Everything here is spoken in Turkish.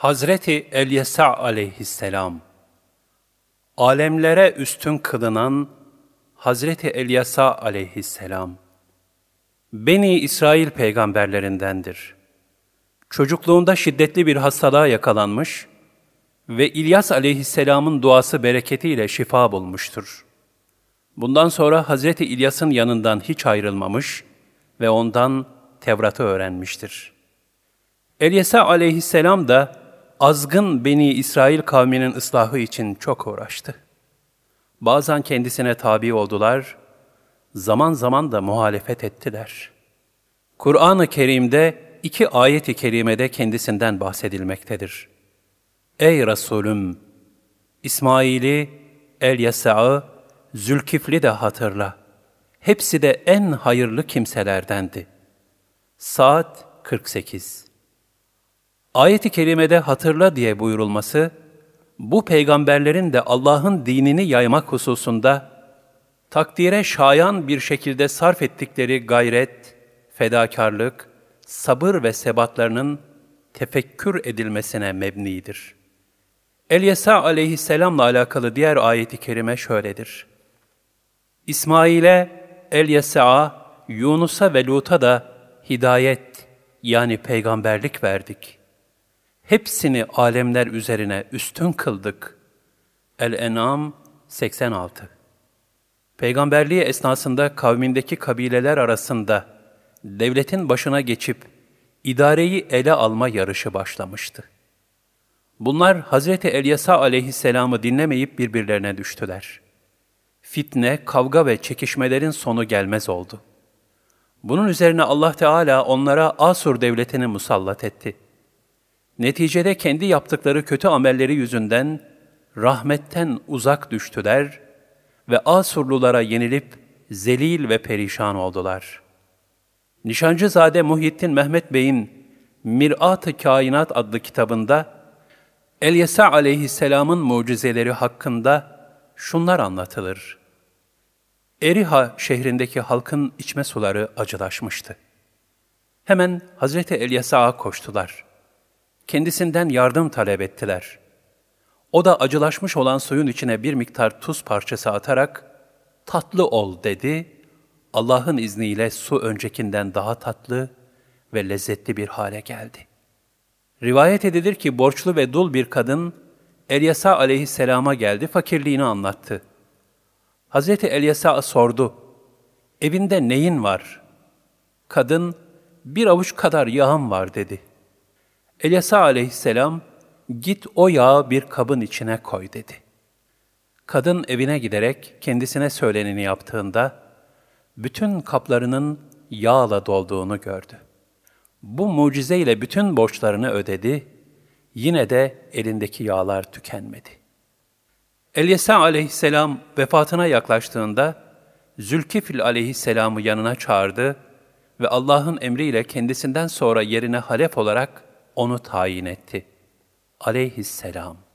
Hazreti Elyesa aleyhisselam, alemlere üstün kılınan Hazreti Elyesa aleyhisselam, Beni İsrail peygamberlerindendir. Çocukluğunda şiddetli bir hastalığa yakalanmış ve İlyas aleyhisselamın duası bereketiyle şifa bulmuştur. Bundan sonra Hazreti İlyas'ın yanından hiç ayrılmamış ve ondan Tevrat'ı öğrenmiştir. Elyesa aleyhisselam da azgın Beni İsrail kavminin ıslahı için çok uğraştı. Bazen kendisine tabi oldular, zaman zaman da muhalefet ettiler. Kur'an-ı Kerim'de iki ayet-i kerimede kendisinden bahsedilmektedir. Ey Resulüm! İsmail'i, El-Yesa'ı, Zülkifli de hatırla. Hepsi de en hayırlı kimselerdendi. Saat 48 Ayet-i kerimede hatırla diye buyurulması, bu peygamberlerin de Allah'ın dinini yaymak hususunda takdire şayan bir şekilde sarf ettikleri gayret, fedakarlık, sabır ve sebatlarının tefekkür edilmesine mebnidir. Elyesa aleyhisselamla alakalı diğer ayeti kerime şöyledir. İsmail'e, Elyesa'ya, Yunus'a ve Lut'a da hidayet yani peygamberlik verdik. Hepsini alemler üzerine üstün kıldık. El-En'am 86 Peygamberliği esnasında kavmindeki kabileler arasında devletin başına geçip idareyi ele alma yarışı başlamıştı. Bunlar Hazreti Elyasa aleyhisselamı dinlemeyip birbirlerine düştüler. Fitne, kavga ve çekişmelerin sonu gelmez oldu. Bunun üzerine Allah Teala onlara Asur devletini musallat etti. Neticede kendi yaptıkları kötü amelleri yüzünden rahmetten uzak düştüler ve Asurlulara yenilip zelil ve perişan oldular. Nişancızade Muhyiddin Mehmet Bey'in Mirat-ı Kainat adlı kitabında Elyesa aleyhisselamın mucizeleri hakkında şunlar anlatılır. Eriha şehrindeki halkın içme suları acılaşmıştı. Hemen Hazreti Elyesa'ya koştular. Kendisinden yardım talep ettiler. O da acılaşmış olan suyun içine bir miktar tuz parçası atarak, tatlı ol dedi. Allah'ın izniyle su öncekinden daha tatlı ve lezzetli bir hale geldi. Rivayet edilir ki borçlu ve dul bir kadın, Elyasa aleyhisselama geldi, fakirliğini anlattı. Hazreti Elyasa sordu, evinde neyin var? Kadın, bir avuç kadar yağım var dedi. Elyasa aleyhisselam, git o yağı bir kabın içine koy dedi. Kadın evine giderek kendisine söyleneni yaptığında, bütün kaplarının yağla dolduğunu gördü. Bu mucizeyle bütün borçlarını ödedi, yine de elindeki yağlar tükenmedi. Elyesa aleyhisselam vefatına yaklaştığında, Zülkifil aleyhisselamı yanına çağırdı ve Allah'ın emriyle kendisinden sonra yerine halef olarak onu tayin etti. Aleyhisselam.